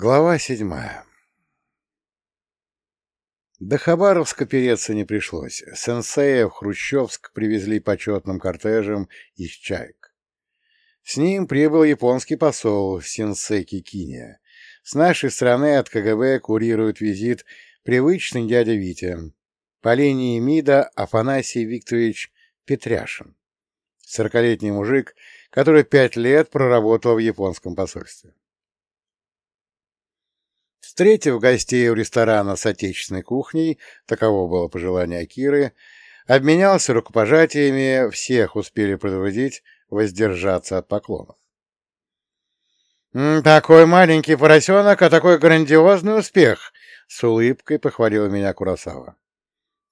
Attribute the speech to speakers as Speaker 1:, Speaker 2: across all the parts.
Speaker 1: Глава седьмая До Хабаровска переться не пришлось. Сенсея в Хрущевск привезли почетным кортежем из чаек. С ним прибыл японский посол Синсеки Киния. С нашей стороны от КГБ курирует визит привычный дядя Витя. По линии МИДа Афанасий Викторович Петряшин. Сорокалетний мужик, который пять лет проработал в японском посольстве. Встретив гостей у ресторана с отечественной кухней, таково было пожелание Акиры, обменялся рукопожатиями, всех успели предупредить воздержаться от поклонов. «Такой маленький поросенок, а такой грандиозный успех!» — с улыбкой похвалил меня Курасава.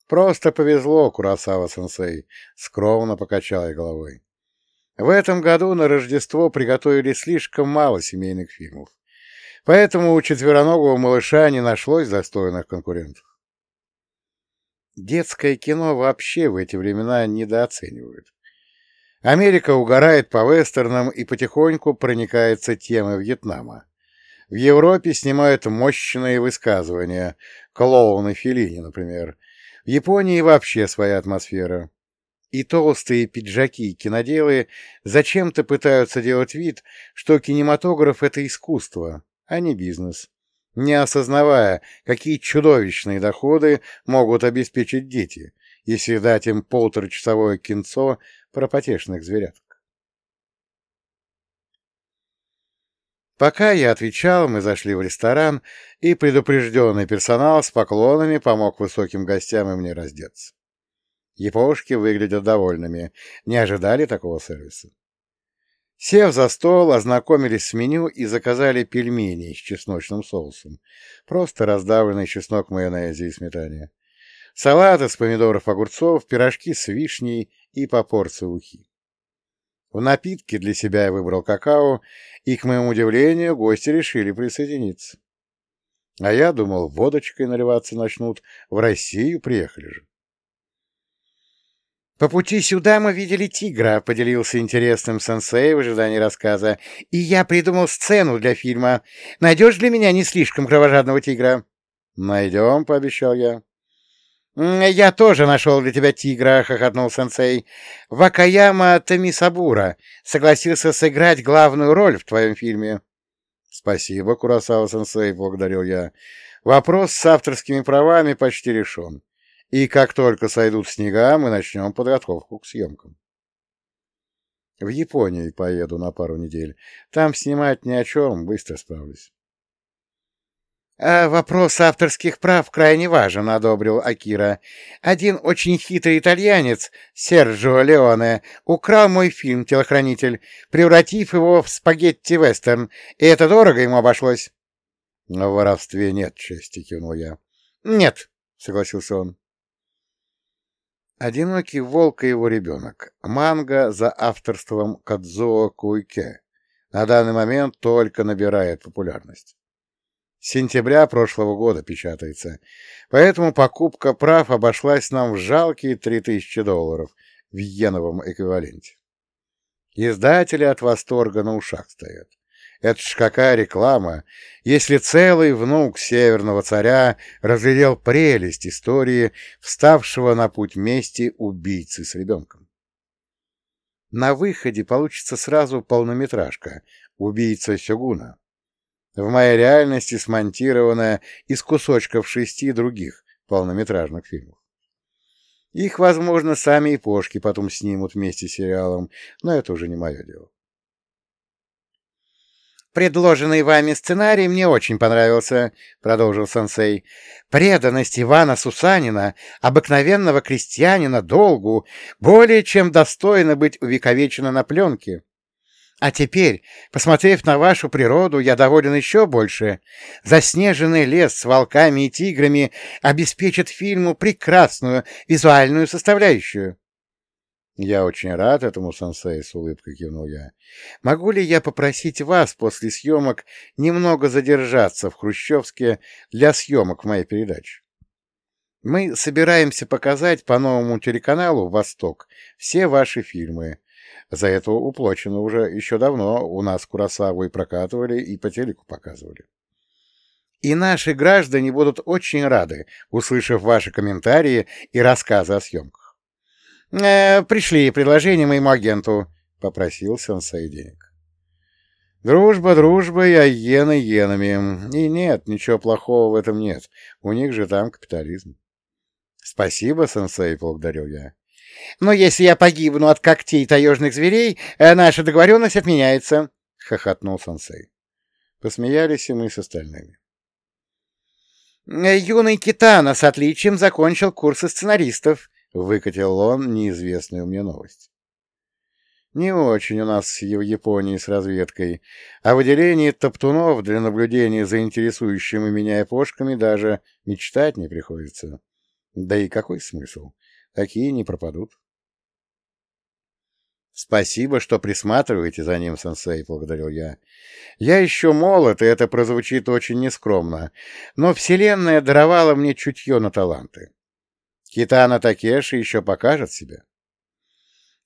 Speaker 1: «Просто повезло, Курасава-сенсей», — скромно покачал я головой. «В этом году на Рождество приготовили слишком мало семейных фильмов. Поэтому у четвероногого малыша не нашлось достойных конкурентов. Детское кино вообще в эти времена недооценивают. Америка угорает по вестернам и потихоньку проникается темой Вьетнама. В Европе снимают мощные высказывания, клоуны Филини, например. В Японии вообще своя атмосфера. И толстые пиджаки киноделы зачем-то пытаются делать вид, что кинематограф — это искусство, а не бизнес, не осознавая, какие чудовищные доходы могут обеспечить дети, если дать им полуторачасовое кинцо про потешных зверяток. Пока я отвечал, мы зашли в ресторан, и предупрежденный персонал с поклонами помог высоким гостям и мне раздеться. Япошки выглядят довольными, не ожидали такого сервиса. Сев за стол, ознакомились с меню и заказали пельмени с чесночным соусом. Просто раздавленный чеснок майонезе и сметане. Салат из помидоров огурцов, пирожки с вишней и по порции ухи. В напитке для себя я выбрал какао, и, к моему удивлению, гости решили присоединиться. А я думал, водочкой наливаться начнут, в Россию приехали же. «По пути сюда мы видели тигра», — поделился интересным сенсей в ожидании рассказа. «И я придумал сцену для фильма. Найдешь для меня не слишком кровожадного тигра?» «Найдем», — пообещал я. «Я тоже нашел для тебя тигра», — хохотнул сенсей. «Вакаяма Тамисабура согласился сыграть главную роль в твоем фильме». «Спасибо, Курасава-сенсей», — благодарил я. «Вопрос с авторскими правами почти решен и как только сойдут снега, мы начнем подготовку к съемкам. В Японию поеду на пару недель. Там снимать ни о чем, быстро справлюсь. «А вопрос авторских прав крайне важен», — одобрил Акира. «Один очень хитрый итальянец, Серджио Леоне, украл мой фильм «Телохранитель», превратив его в спагетти-вестерн, и это дорого ему обошлось». «В воровстве нет чести», — кивнул я. «Нет», — согласился он. «Одинокий волк и его ребенок». Манга за авторством Кадзуо Куйке. На данный момент только набирает популярность. С сентября прошлого года печатается, поэтому покупка прав обошлась нам в жалкие 3000 долларов в йеновом эквиваленте. Издатели от восторга на ушах стоят. Это ж какая реклама, если целый внук северного царя разглядел прелесть истории вставшего на путь мести убийцы с ребенком. На выходе получится сразу полнометражка «Убийца Сёгуна». В моей реальности смонтированная из кусочков шести других полнометражных фильмов. Их, возможно, сами и Пошки потом снимут вместе с сериалом, но это уже не мое дело. «Предложенный вами сценарий мне очень понравился», — продолжил сенсей. «Преданность Ивана Сусанина, обыкновенного крестьянина, долгу, более чем достойно быть увековечена на пленке. А теперь, посмотрев на вашу природу, я доволен еще больше. Заснеженный лес с волками и тиграми обеспечит фильму прекрасную визуальную составляющую». «Я очень рад этому, сенсей», — с улыбкой кивнул я. «Могу ли я попросить вас после съемок немного задержаться в Хрущевске для съемок в моей передаче? Мы собираемся показать по новому телеканалу «Восток» все ваши фильмы. За это уплочено уже еще давно. У нас Курасаву и прокатывали, и по телеку показывали. И наши граждане будут очень рады, услышав ваши комментарии и рассказы о съемках. «Э, «Пришли предложение моему агенту», — попросил сенсей денег. Дружба дружбой, а иены иенами. И нет, ничего плохого в этом нет. У них же там капитализм. Спасибо, сенсей, благодарю я. Но если я погибну от когтей таежных зверей, э, наша договоренность отменяется, — хохотнул сенсей. Посмеялись и мы с остальными. «Юный Китана с отличием закончил курсы сценаристов», — выкатил он неизвестную мне новость. Не очень у нас в Японии с разведкой, а выделение топтунов для наблюдения за интересующими меня эпошками даже мечтать не приходится. Да и какой смысл? Такие не пропадут. «Спасибо, что присматриваете за ним, сенсей», — благодарил я. «Я еще молод, и это прозвучит очень нескромно, но Вселенная даровала мне чутье на таланты. Китана Такеши еще покажет себя»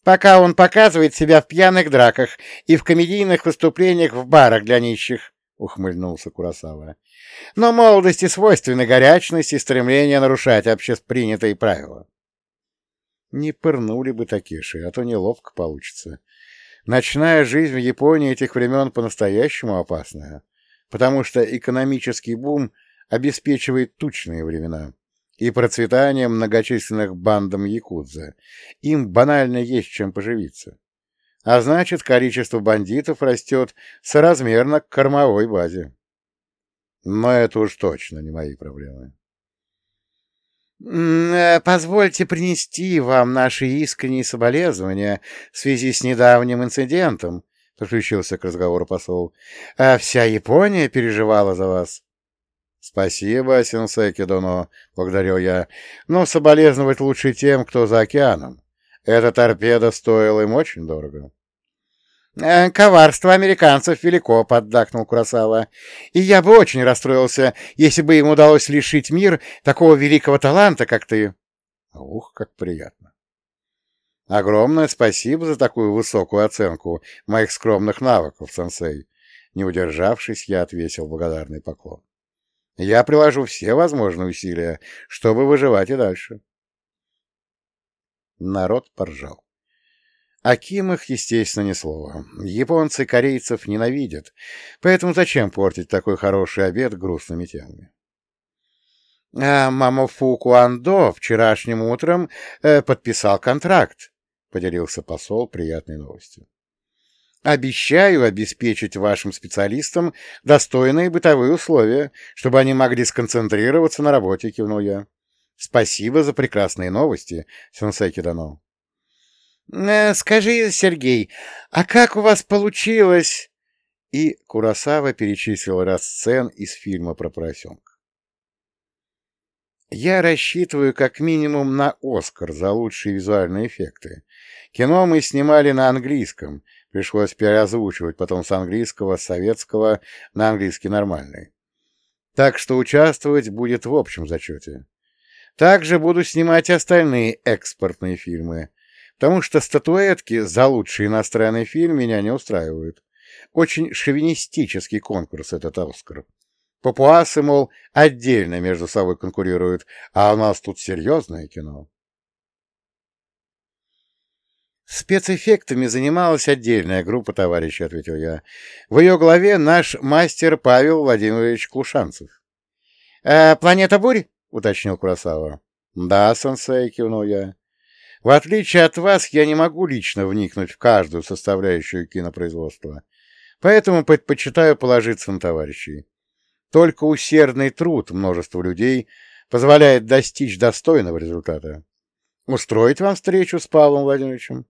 Speaker 1: пока он показывает себя в пьяных драках и в комедийных выступлениях в барах для нищих, — ухмыльнулся Курасава. Но молодости свойственны горячность и стремление нарушать общепринятые правила. Не пырнули бы Такеши, а то неловко получится. Ночная жизнь в Японии этих времен по-настоящему опасная, потому что экономический бум обеспечивает тучные времена и процветание многочисленных бандам якудза. Им банально есть чем поживиться. А значит, количество бандитов растет соразмерно к кормовой базе. Но это уж точно не мои проблемы. Э, «Позвольте принести вам наши искренние соболезнования в связи с недавним инцидентом», — подключился к разговору посол. «А «Вся Япония переживала за вас». «Спасибо, сенсей Кидоно», — благодарил я, — «но соболезновать лучше тем, кто за океаном. Эта торпеда стоила им очень дорого». «Э, «Коварство американцев велико», — поддакнул Курасава. «И я бы очень расстроился, если бы им удалось лишить мир такого великого таланта, как ты». «Ух, как приятно!» «Огромное спасибо за такую высокую оценку моих скромных навыков, сенсей!» Не удержавшись, я отвесил благодарный поклон. Я приложу все возможные усилия, чтобы выживать и дальше. Народ поржал. Аким их, естественно, ни слова. Японцы корейцев ненавидят, поэтому зачем портить такой хороший обед грустными темами? А Мамофуку Андо вчерашним утром э, подписал контракт, — поделился посол приятной новостью. Обещаю обеспечить вашим специалистам достойные бытовые условия, чтобы они могли сконцентрироваться на работе, кивнул я. Спасибо за прекрасные новости, сенсей Кидано. Э, скажи, Сергей, а как у вас получилось? И Курасава перечислил ряд сцен из фильма про поросенка. Я рассчитываю как минимум на Оскар за лучшие визуальные эффекты. Кино мы снимали на английском, Пришлось переозвучивать потом с английского, с советского на английский нормальный. Так что участвовать будет в общем зачете. Также буду снимать остальные экспортные фильмы, потому что статуэтки за лучший иностранный фильм меня не устраивают. Очень шовинистический конкурс этот «Оскар». Папуасы, мол, отдельно между собой конкурируют, а у нас тут серьезное кино. «Спецэффектами занималась отдельная группа товарищей», — ответил я. «В ее главе наш мастер Павел Владимирович Клушанцев». «Э, «Планета бурь?» — уточнил Курасава. «Да, сенсей», — кивнул я. «В отличие от вас, я не могу лично вникнуть в каждую составляющую кинопроизводства, поэтому предпочитаю положиться на товарищей. Только усердный труд множества людей позволяет достичь достойного результата. Устроить вам встречу с Павлом Владимировичем?»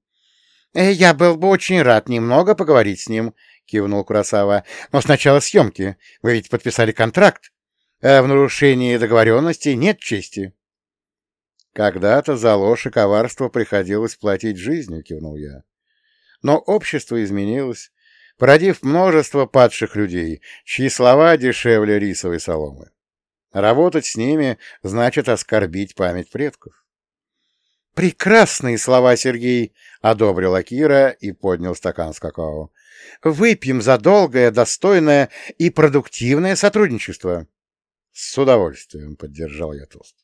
Speaker 1: Э, «Я был бы очень рад немного поговорить с ним», — кивнул Курасава. «Но сначала съемки. Вы ведь подписали контракт. А в нарушении договоренности нет чести». «Когда-то за ложь и коварство приходилось платить жизнью», — кивнул я. «Но общество изменилось, породив множество падших людей, чьи слова дешевле рисовой соломы. Работать с ними значит оскорбить память предков». «Прекрасные слова, Сергей!» — одобрил Акира и поднял стакан с какао. «Выпьем за долгое, достойное и продуктивное сотрудничество!» С удовольствием поддержал я тост.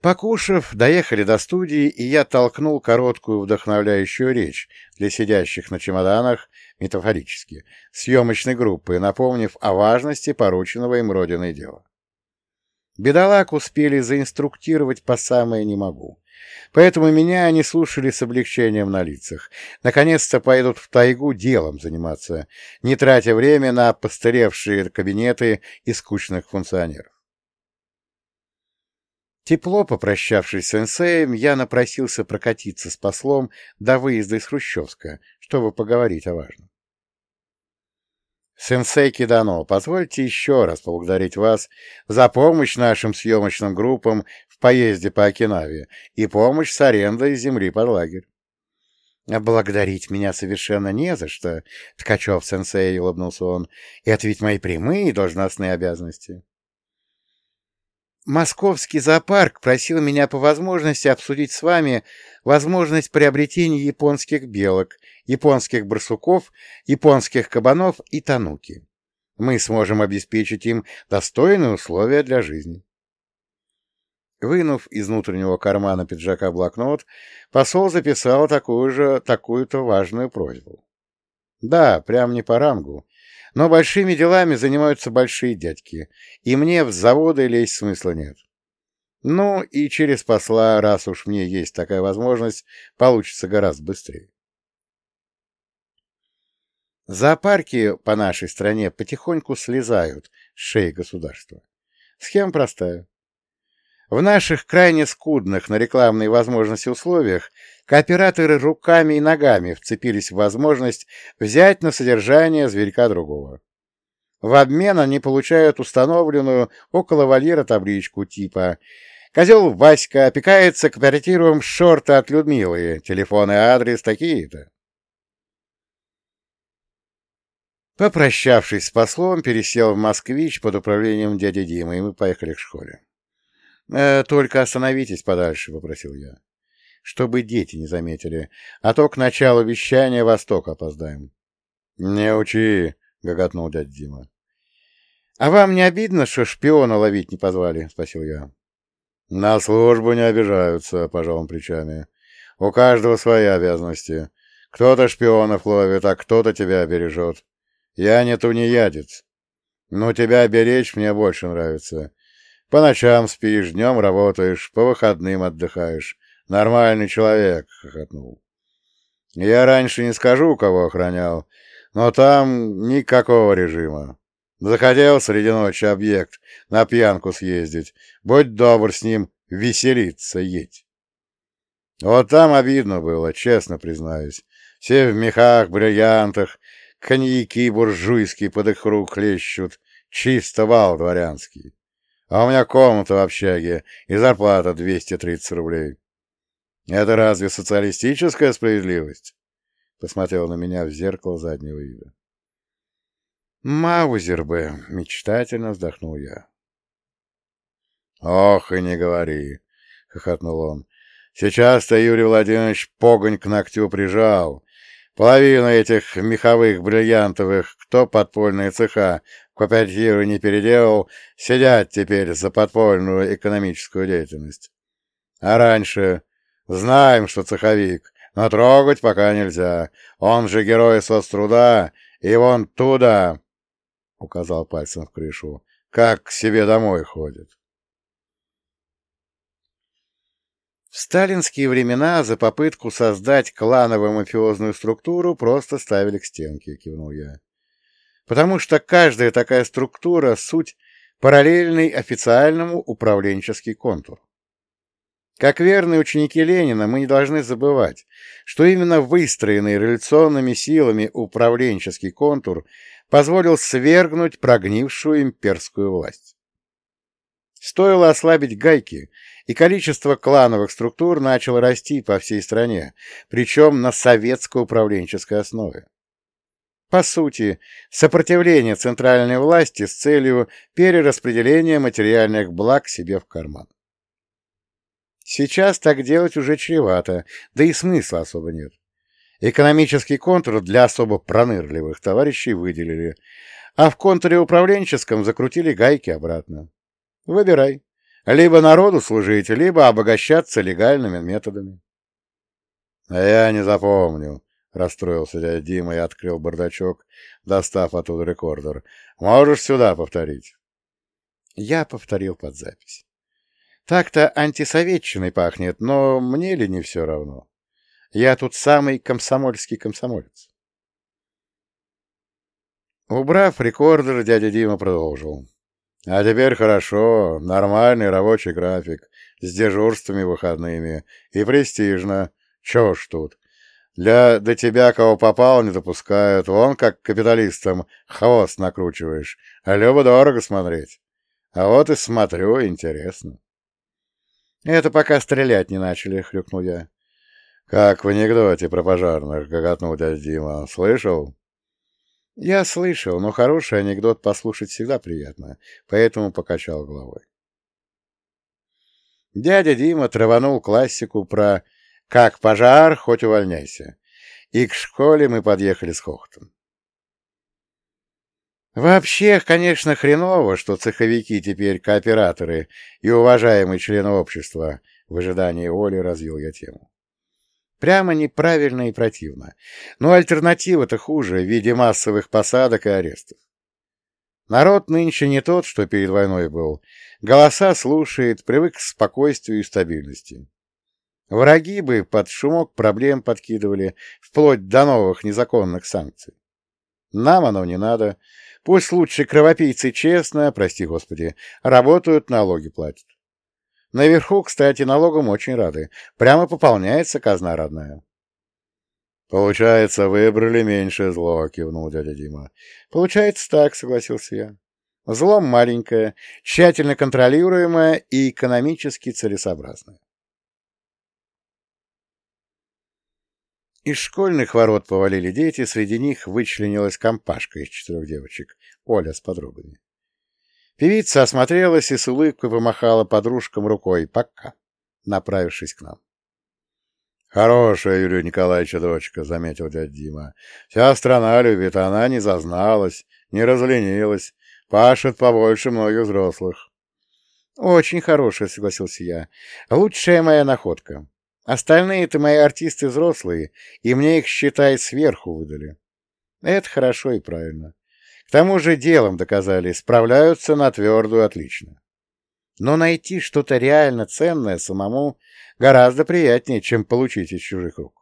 Speaker 1: Покушав, доехали до студии, и я толкнул короткую вдохновляющую речь для сидящих на чемоданах, метафорически, съемочной группы, напомнив о важности порученного им родиной дела. Бедолаг успели заинструктировать по самое не могу. Поэтому меня они слушали с облегчением на лицах. Наконец-то пойдут в тайгу делом заниматься, не тратя время на постаревшие кабинеты и скучных функционеров. Тепло попрощавшись с сенсеем, я напросился прокатиться с послом до выезда из Хрущевска, чтобы поговорить о важном. Сенсей Кидано, позвольте еще раз поблагодарить вас за помощь нашим съемочным группам в поезде по Окинаве и помощь с арендой земли под лагерь. «Благодарить меня совершенно не за что», — Ткачев-сенсей, — улыбнулся он, — «это ведь мои прямые должностные обязанности». Московский зоопарк просил меня по возможности обсудить с вами возможность приобретения японских белок, японских барсуков, японских кабанов и тануки. Мы сможем обеспечить им достойные условия для жизни. Вынув из внутреннего кармана пиджака блокнот, посол записал такую же, такую-то важную просьбу. Да, прям не по рангу, но большими делами занимаются большие дядьки, и мне в заводы лезть смысла нет. Ну, и через посла, раз уж мне есть такая возможность, получится гораздо быстрее. Зоопарки по нашей стране потихоньку слезают с шеи государства. Схема простая. В наших крайне скудных на рекламные возможности условиях Кооператоры руками и ногами вцепились в возможность взять на содержание зверька другого. В обмен они получают установленную около вольера табличку типа «Козел Васька опекается кооперативом шорта от Людмилы, телефон и адрес такие-то». Попрощавшись с послом, пересел в «Москвич» под управлением дяди Димы, и мы поехали к школе. «Э, «Только остановитесь подальше», — попросил я чтобы дети не заметили, а то к началу вещания Восток опоздаем. — Не учи, — гоготнул дядя Дима. — А вам не обидно, что шпиона ловить не позвали? — спросил я. — На службу не обижаются, — пожал он плечами. — У каждого свои обязанности. Кто-то шпионов ловит, а кто-то тебя бережет. Я не тунеядец. Но тебя беречь мне больше нравится. По ночам спишь, днем работаешь, по выходным отдыхаешь. Нормальный человек, — хохотнул. Я раньше не скажу, кого охранял, но там никакого режима. Захотел среди ночи объект на пьянку съездить. Будь добр с ним, веселиться едь. Вот там обидно было, честно признаюсь. Все в мехах, бриллиантах, коньяки буржуйские под их рук хлещут, чисто вал дворянский. А у меня комната в общаге и зарплата 230 рублей. Это разве социалистическая справедливость? Посмотрел на меня в зеркало заднего вида. Маузер бы, мечтательно вздохнул я. Ох, и не говори, хохотнул он. Сейчас-то Юрий Владимирович погонь к ногтю прижал. Половину этих меховых бриллиантовых, кто подпольные цеха в кооперативы не переделал, сидят теперь за подпольную экономическую деятельность. А раньше Знаем, что цеховик, но трогать пока нельзя. Он же герой соцтруда, и вон туда, — указал пальцем в крышу, — как к себе домой ходит. В сталинские времена за попытку создать клановую мафиозную структуру просто ставили к стенке, кивнул я. Потому что каждая такая структура — суть параллельный официальному управленческий контур. Как верные ученики Ленина, мы не должны забывать, что именно выстроенный революционными силами управленческий контур позволил свергнуть прогнившую имперскую власть. Стоило ослабить гайки, и количество клановых структур начало расти по всей стране, причем на советско-управленческой основе. По сути, сопротивление центральной власти с целью перераспределения материальных благ себе в карман. Сейчас так делать уже чревато, да и смысла особо нет. Экономический контур для особо пронырливых товарищей выделили, а в контуре управленческом закрутили гайки обратно. Выбирай. Либо народу служить, либо обогащаться легальными методами. — А я не запомню, — расстроился дядя Дима и открыл бардачок, достав оттуда рекордер. — Можешь сюда повторить? Я повторил под запись. Так-то антисоветчиной пахнет, но мне ли не все равно? Я тут самый комсомольский комсомолец. Убрав рекордер, дядя Дима продолжил. А теперь хорошо, нормальный рабочий график, с дежурствами выходными, и престижно. Чё ж тут? Для до тебя кого попал не допускают, вон как капиталистам хвост накручиваешь, а любо дорого смотреть. А вот и смотрю, интересно. Это пока стрелять не начали, хрюкнул я. Как в анекдоте про пожарных, гоготнул дядя Дима. Слышал? Я слышал, но хороший анекдот послушать всегда приятно, поэтому покачал головой. Дядя Дима траванул классику про «как пожар, хоть увольняйся», и к школе мы подъехали с хохотом. Вообще, конечно, хреново, что цеховики теперь кооператоры и уважаемые члены общества, в ожидании Оли развил я тему. Прямо неправильно и противно. Но альтернатива-то хуже в виде массовых посадок и арестов. Народ нынче не тот, что перед войной был. Голоса слушает, привык к спокойствию и стабильности. Враги бы под шумок проблем подкидывали, вплоть до новых незаконных санкций. Нам оно не надо. Пусть лучше кровопийцы честно, прости господи, работают, налоги платят. Наверху, кстати, налогом очень рады. Прямо пополняется казна родная. — Получается, выбрали меньшее зло, — кивнул дядя Дима. — Получается так, — согласился я. Зло маленькое, тщательно контролируемое и экономически целесообразное. Из школьных ворот повалили дети, среди них вычленилась компашка из четырех девочек, Оля с подругами. Певица осмотрелась и с улыбкой помахала подружкам рукой «пока», направившись к нам. «Хорошая Юрия Николаевича дочка», — заметил дядя Дима. «Вся страна любит, она не зазналась, не разленилась, пашет побольше многих взрослых». «Очень хорошая», — согласился я. «Лучшая моя находка. Остальные-то мои артисты взрослые, и мне их, считай, сверху выдали. Это хорошо и правильно. К тому же делом доказали, справляются на твердую отлично. Но найти что-то реально ценное самому гораздо приятнее, чем получить из чужих рук.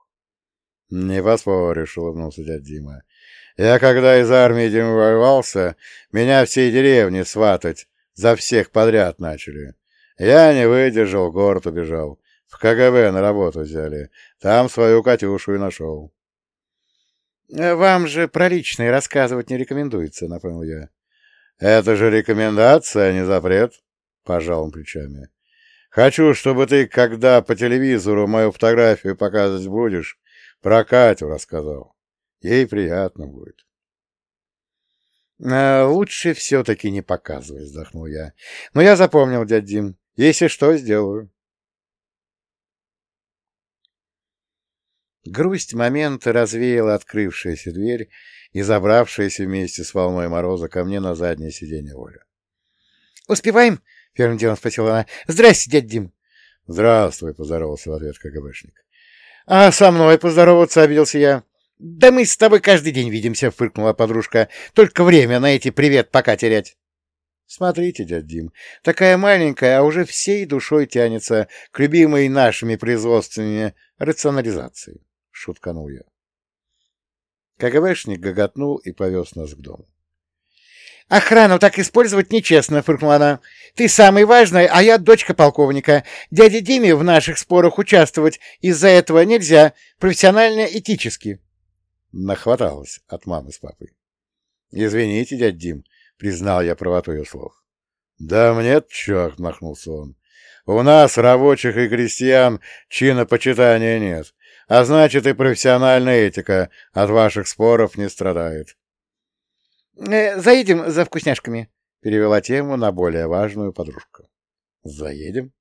Speaker 1: — Не поспоришь, — улыбнулся дядя Дима. — Я, когда из армии демобилировался, меня всей деревни сватать за всех подряд начали. Я не выдержал, город убежал. В КГБ на работу взяли. Там свою Катюшу и нашел. Э, «Вам же про личные рассказывать не рекомендуется», — напомнил я. «Это же рекомендация, а не запрет», — пожал он плечами. «Хочу, чтобы ты, когда по телевизору мою фотографию показывать будешь, про Катю рассказал. Ей приятно будет». «Э, «Лучше все-таки не показывай», — вздохнул я. «Но я запомнил, дядь Дим. Если что, сделаю». Грусть момента развеяла открывшаяся дверь и забравшаяся вместе с волной мороза ко мне на заднее сиденье Оля. «Успеваем?» — первым делом спросила она. «Здрасте, дядь Дим!» «Здравствуй!» — поздоровался в ответ КГБшник. «А со мной поздороваться?» — обиделся я. «Да мы с тобой каждый день видимся!» — фыркнула подружка. «Только время на эти привет пока терять!» «Смотрите, дядь Дим, такая маленькая, а уже всей душой тянется к любимой нашими производственными рационализации. — шутканул я. КГБшник гоготнул и повез нас к дому. «Охрану так использовать нечестно», — фыркнула она. «Ты самый важный, а я дочка полковника. Дяде Диме в наших спорах участвовать из-за этого нельзя, профессионально-этически». Нахваталась от мамы с папой. «Извините, дядь Дим», — признал я правоту ее слов. «Да мне чё», — махнулся он. «У нас, рабочих и крестьян, чина почитания нет а значит и профессиональная этика от ваших споров не страдает. «Э, «Заедем за вкусняшками», — перевела тему на более важную подружку. «Заедем?»